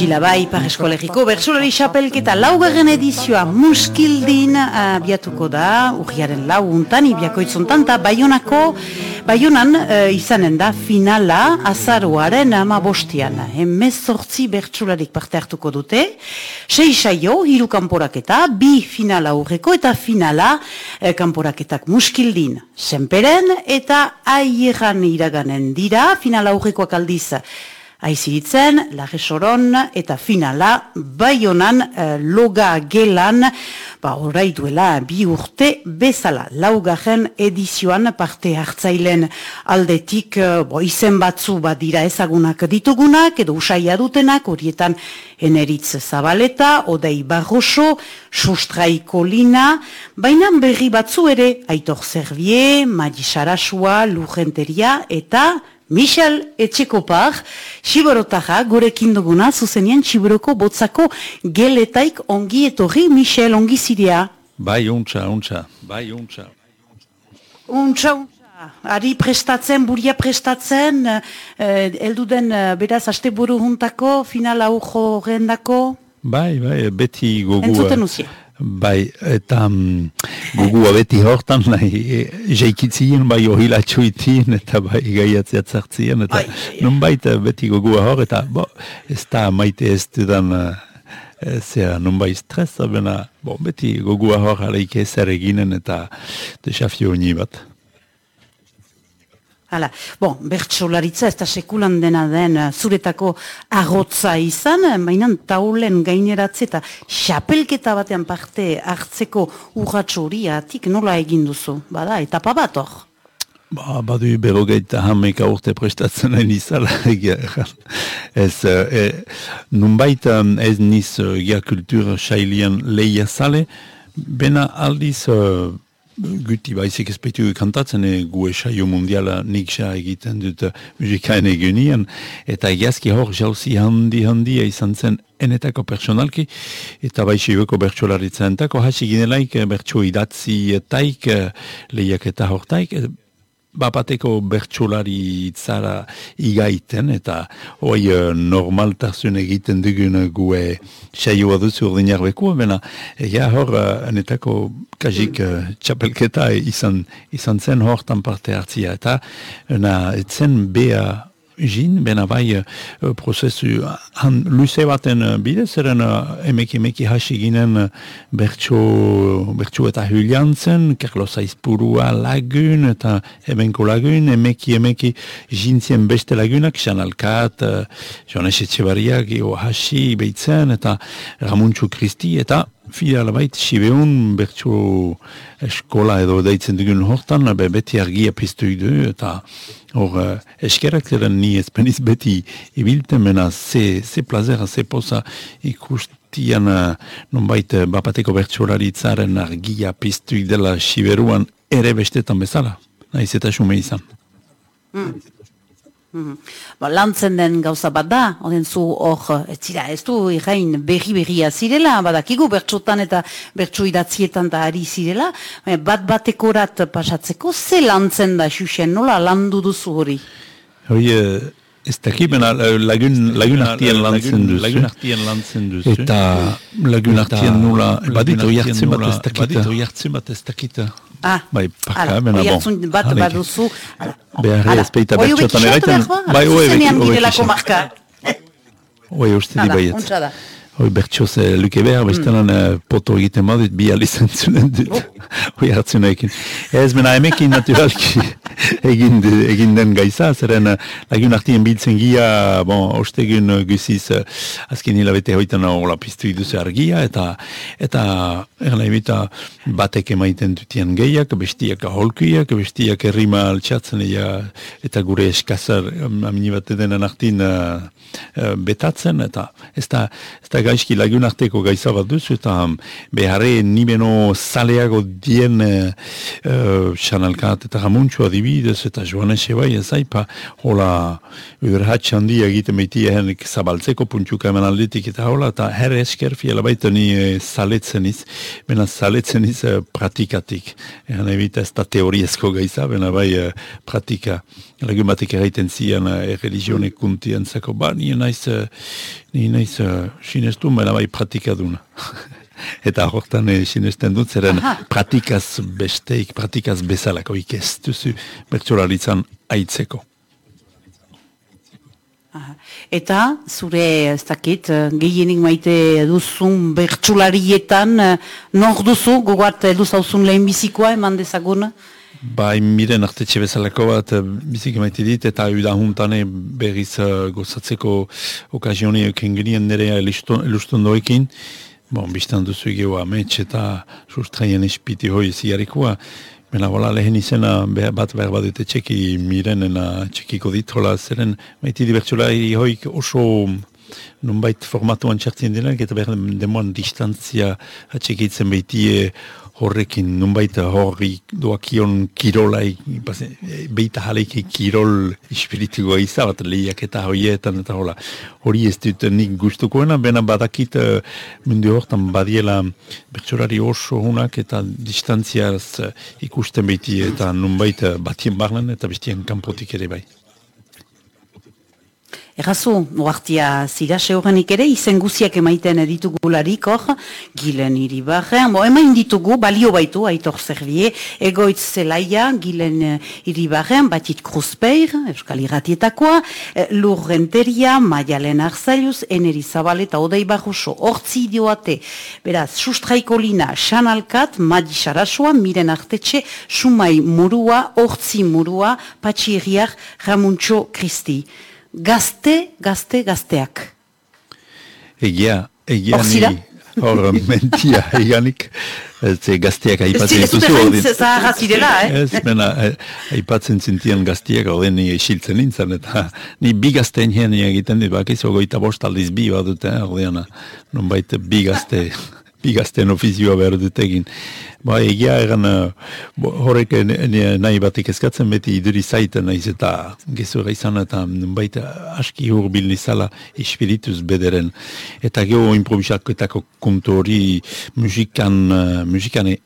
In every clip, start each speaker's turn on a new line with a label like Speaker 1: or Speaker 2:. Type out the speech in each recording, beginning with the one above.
Speaker 1: Gila bai, par eskolegiko bertsolari xapelketa laugarren edizioa muskildin abiatuko da, urriaren laguntan, ibiakoitzontan, eta baionako, baionan uh, izanen da finala azaroaren ama bostian. Hemez sortzi bertsolarik parte hartuko dute, sei saio, hiru kanporaketa, bi finala aurreko eta finala uh, kanporaketak muskildin. Senperen eta aieran iraganen dira, finala aurrekoak aldiz, Aiziritzen, lage soron eta finala baionan uh, loga gelan, ba orai duela bi urte bezala. Laugarren edizioan parte hartzailen aldetik uh, bo, izen batzu bat dira ezagunak ditugunak edo usaia dutenak horietan eneritz zabaleta, odei barroso, sustraiko lina, baina berri batzu ere aitor zerbie, magi sarasua, lujenteria eta Michel Etxekopar, Xibarotaja, gurekin duguna, zuzenien Xibaroko botzako geletaik ongi etorri, Michel, ongi zirea.
Speaker 2: Bai, untxa, untxa, bai, untxa.
Speaker 1: Untxa, untxa. Ari prestatzen, buria prestatzen, eh, elduden eh, beraz, aste buru juntako, final aujo gendako?
Speaker 2: Bai, bai, beti gogu...
Speaker 1: Entzuten usia.
Speaker 2: Bai, eta um, gugua beti hortan, nahi, e, jaikitzien, bai, ohilatxo itien, eta bai, gaiatzea zartzien, eta nun baita beti gugua hor, eta bo, ez da maite ez dudan, uh, zera, nun bai stresa, bena, bo, beti gugua hor, aleik ezer eginen, eta desafio honi bat.
Speaker 1: Hala, bon, bertsolaritza ez da sekulan dena den uh, zuretako agotza izan, mainan taulen gaineratze eta xapelketa batean parte hartzeko urratxo hori atik nola egin duzu, bada, etapa bat hor?
Speaker 2: Ba, badu berogeita hameka urte prestatzen nahi nizala, ez, e, nunbait ez niz uh, gia kultur xailian lehia zale, bena aldiz guti baizik ezpeitu kantatzen e, gu esaio mundiala nik xa egiten dut musikaen egunien, eta egiazki hor jauzi handi handia izan zen enetako personalki, eta baixibeko bertsolaritzen entako, hasi ginelaik bertso idatzi etaik, lehiak eta hortaik, bapateko bertsolari zara igaiten, eta hoi uh, normaltasun egiten dugun gue saioa duzu ordinar beku, bena, ega hor, uh, enetako kajik uh, txapelketa izan, izan zen hortan parte hartzia, eta na, etzen bea jin, bena bai uh, prozesu han luze baten uh, bide, zeren emeki emeki hasi ginen uh, bertso, eta huliantzen, kerlo zaizpurua lagun eta ebenko lagun, emeki emeki jintzien beste lagunak, xan alkat, jones etxebariak, hasi behitzen, eta ramuntxu kristi, eta Fidel bait, Sibeun bertso eskola edo deitzen dugun hortan, be beti argia piztu du, eta hor uh, eskerak zeren ni ezpeniz beti ibilten mena ze, ze plazera, ze posa ikustian uh, nonbait uh, bapateko bertsolaritzaren argia piztu dela Siberuan ere bestetan bezala, nahiz eta xume izan.
Speaker 1: Mm. Mm ba, lantzen den gauza bat da, oden zu hor, ez zira, ez du irain berri-berria zirela, badakigu bertxotan eta bertxo idatzietan da ari zirela, bat batekorat pasatzeko, ze lantzen da, xuxen, nola landu duzu hori?
Speaker 2: Hori, eh, Ez daki, bena lagun, lagun artien lantzen duz. Lagun artien lantzen duz. Eta lagun artien nula, badit hori hartzen bat ez dakita. Badit hori hartzen bat ez dakita.
Speaker 1: Ah,
Speaker 2: bai, paka, bena bon.
Speaker 1: Bat baduzu.
Speaker 2: Beharri ez peita bertxotan eraiten. Bai,
Speaker 1: oi, oi,
Speaker 2: oi, uste di baiet. Hoi bertxoz eh, luke behar, bestelan mm. eh, poto egiten badut, bi alizen zunen dut. Hoi hartzen ekin. Ez mena emekin naturalki egin, egin den gaisa, zeren uh, lagun artien biltzen gia, bon, ostegun uh, guziz, uh, azken hilabete hoitan hola piztu iduz argia, eta eta erla ebita batek emaiten dutien gehiak, bestiak aholkuiak, bestiak errima altxatzen, eta gure eskazar, amini bat denen artin uh, uh, betatzen, eta ez da, ez da gaizki lagun arteko gaiza bat duzu, eta beharre ni beno zaleago dien uh, xanalkat eta ramuntxo adibidez eta joan ese bai ez aipa hola urhatx handi egiten beiti ehenik zabaltzeko puntxuka hemen aldetik eta hola eta herre esker fiela baita ni uh, zaletzen iz bena zaletzen iz uh, pratikatik. Ehan ebita ez da teoriezko gaiza bena bai uh, pratika. Lagun batek erraiten zian uh, erreligione kuntien zako ba ni naiz ni naiz sinestu bena bai pratikaduna eta hortan e, sinesten dut, zeren pratikaz besteik, pratikaz bezalako ikestuzu bertsolaritzan aitzeko.
Speaker 1: Eta, zure, ez dakit, gehienik maite duzun bertsularietan, nor duzu, gogart edu zauzun lehen bizikoa, eman dezaguna?
Speaker 2: Ba, miren artetxe bezalako bat bizik maite dit, eta da juntane berriz uh, gozatzeko okazioni euken genien nire elustundoekin, Bon, biztan duzu egeo amets eta sustraien espiti hoi ziarikoa. Bena, bola, lehen izena bat behar bat dute txeki mirenena txekiko ditola zeren maiti dibertsula hoik oso nunbait formatuan txartzen denak eta behar demoan distantzia atxekitzen behitie horrekin nunbait horri doakion kirolai, beita jaleike kirol espiritugoa izabat lehiak eta hoietan eta hola. Hori ez dut nik gustukoena, bena badakit uh, mundu hortan badiela bertsorari oso hunak eta distantziaz uh, ikusten behiti eta nunbait uh, batien barnen eta bestien kanpotik ere bai.
Speaker 1: Errazu, oartia zira seurenik ere, izen guziak emaiten editugularik hor, gilen iribarrean, bo, emain ditugu, balio baitu, aitor zerbie, egoitz zelaia, gilen eh, iribarrean, batit kruzpeir, euskal irratietakoa, eh, lur renteria, maialen arzailuz, eneri zabal eta odei barroso, hortzi idioate, beraz, sustraiko lina, xanalkat, madi sarasua, miren artetxe, sumai murua, hortzi murua, patxiriak, ramuntxo kristi gazte, gazte, gazteak.
Speaker 2: Egia, egia ni, hor mentia, eganik, ez gazteak aipatzen dituzu.
Speaker 1: Ez zute zaharra zirela,
Speaker 2: eh? Ez, mena, aipatzen zintian gazteak, hori ni esiltzen nintzen, eta ni bi gazteen hien egiten dit, bakiz, ogoita bost aldiz bi badute, hori non baita bi gazte, bi gazteen ofizioa behar dut egin. Ba, egia egan uh, horrek nahi batik eskatzen beti iduri zaiten nahiz eta gezura izan eta baita aski hurbil nizala espirituz bederen. Eta geho improvisaketako kontu hori musikan, uh, musikane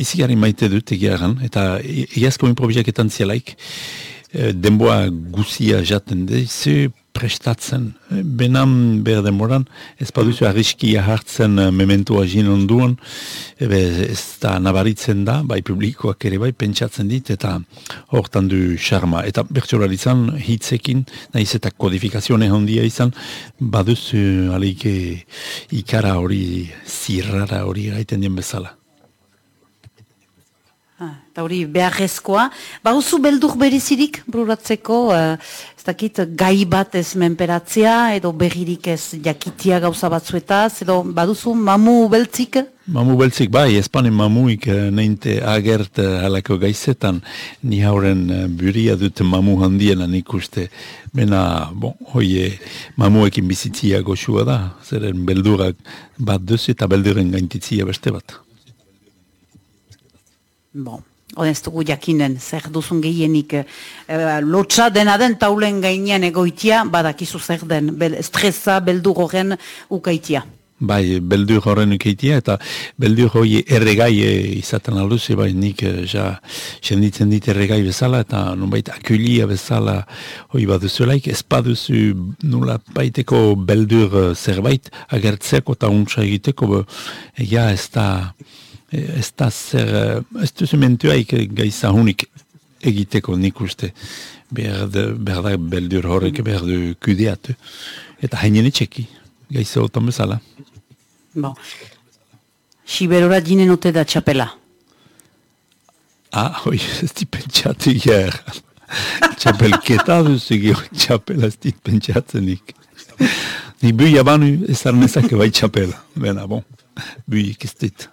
Speaker 2: izigari maite dut egia egan. Eta egiazko improvisaketan zialaik uh, denboa guzia jaten dezu prestatzen. Benam behar demoran, ez paduzu arriskia hartzen uh, mementua jin onduan, ebe ez da nabaritzen da, bai publikoak ere bai, pentsatzen dit, eta hortan du charma. Eta bertsolaritzan hitzekin, nahiz eta kodifikazione handia izan, baduzu aleike ikara hori, zirrara hori gaiten dien bezala.
Speaker 1: Ah, eta hori beharrezkoa. Ba, oso beldur berizirik, bruratzeko, uh, ez dakit, gai bat ez menperatzea, edo berririk ez jakitia gauza batzuetaz, edo baduzu mamu beltzik?
Speaker 2: Mamu beltzik, bai, espanen mamuik uh, neinte agert uh, halako gaizetan, ni hauren buria dut mamu handien nik uste. Bena, bon, hoie, mamuekin bizitzia goxua da, zeren beldurak bat duzu eta belduren gaintitzia beste bat.
Speaker 1: Bon. Oden ez dugu jakinen, zer duzun gehienik e, lotxa dena den taulen gainean egoitia, badakizu zer den, bel, stresa, beldur horren ukaitia.
Speaker 2: Bai, beldur horren ukaitia, eta beldur hori erregai e, izaten alduzi, bai nik e, ja, senditzen dit erregai bezala, eta nunbait akulia bezala hori baduzulaik, ez baduzu nula baiteko beldur zerbait agertzeko eta untsa egiteko, ja ez da ez da zer, ez duzu mentuaik gaizahunik egiteko nik uste. Behar da beldur horrek behar du kudeatu. Eta hainen etxeki, gaiza otan bezala.
Speaker 1: Bon. Siberora jinen ote da txapela?
Speaker 2: Ah, hoi, ez di pentsatu ger. Txapelketa duzu gero txapela ez di pentsatzenik. Ni bui abanu ez arnezak bai txapela. Bena, bon, bui ikistit.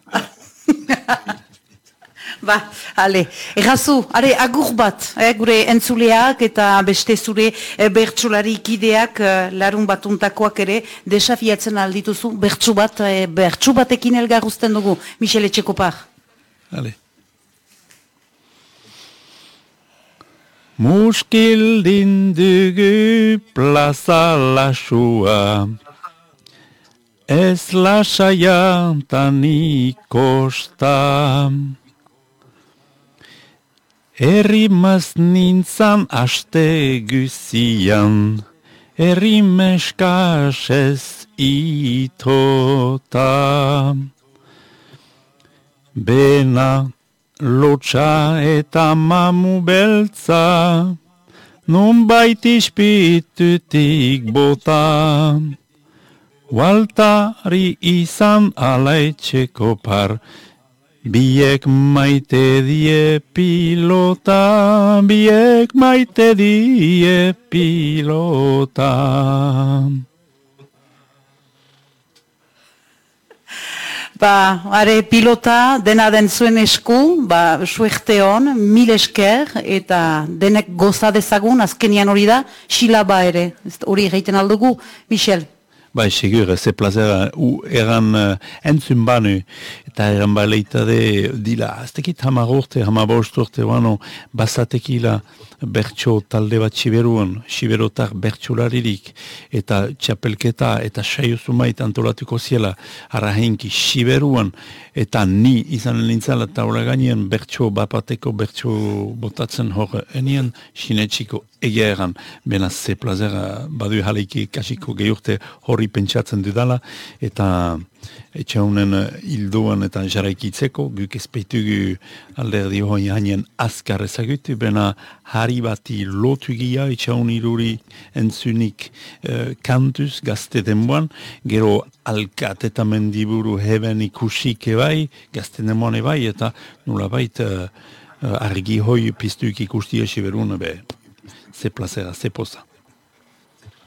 Speaker 1: Ba, ale, errazu, are, agur bat, eh, gure entzuleak eta beste zure eh, bertsulari ikideak eh, larun batuntakoak ere desafiatzen aldituzu, bertsu bat, eh, bertsu batekin elgarruzten dugu, Michele Txekopar.
Speaker 2: Ale. Muskildin dugu plaza lasua, ez lasaia tani kosta. Errimaz nintzan aste guzian, errimeskas ez itota. Bena lotxa eta mamu beltza, nun baiti ispitutik bota. Waltari izan alaitxeko par, biek maite die pilota, biek maite die pilota.
Speaker 1: Ba, are pilota dena den zuen esku, ba, suerte hon, mil esker, eta denek goza dezagun, azkenian hori da, xilaba ere, hori egiten aldugu, Michel.
Speaker 2: Bai, segur, ze plazera, u eran uh, entzun banu, eta eran baleita de, dila, aztekit hamar urte, hamar bost urte, bano, basatekila, bertso talde bat siberuan, siberotak bertsolaririk, eta txapelketa, eta saio zumait antolatuko ziela, arahenki siberuan, eta ni izan nintzala taula gainean bertso bapateko bertso botatzen hor enien, sinetxiko egia egan, bena ze plazera badu jaleiki kasiko gehiurte horri pentsatzen dudala, eta etxe honen hilduan eta jarraikitzeko, guk ezpeitugu alderdi hoi hainen azkar ezagutu, bena harri bati lotu gia, etxe hon iruri entzunik uh, kantuz gazte denboan, gero alkat eta mendiburu heben ikusik ebai, gazte denboan ebai, eta nula bait uh, argi hoi piztuik ikusti esi berun, be, ze plazera, ze poza.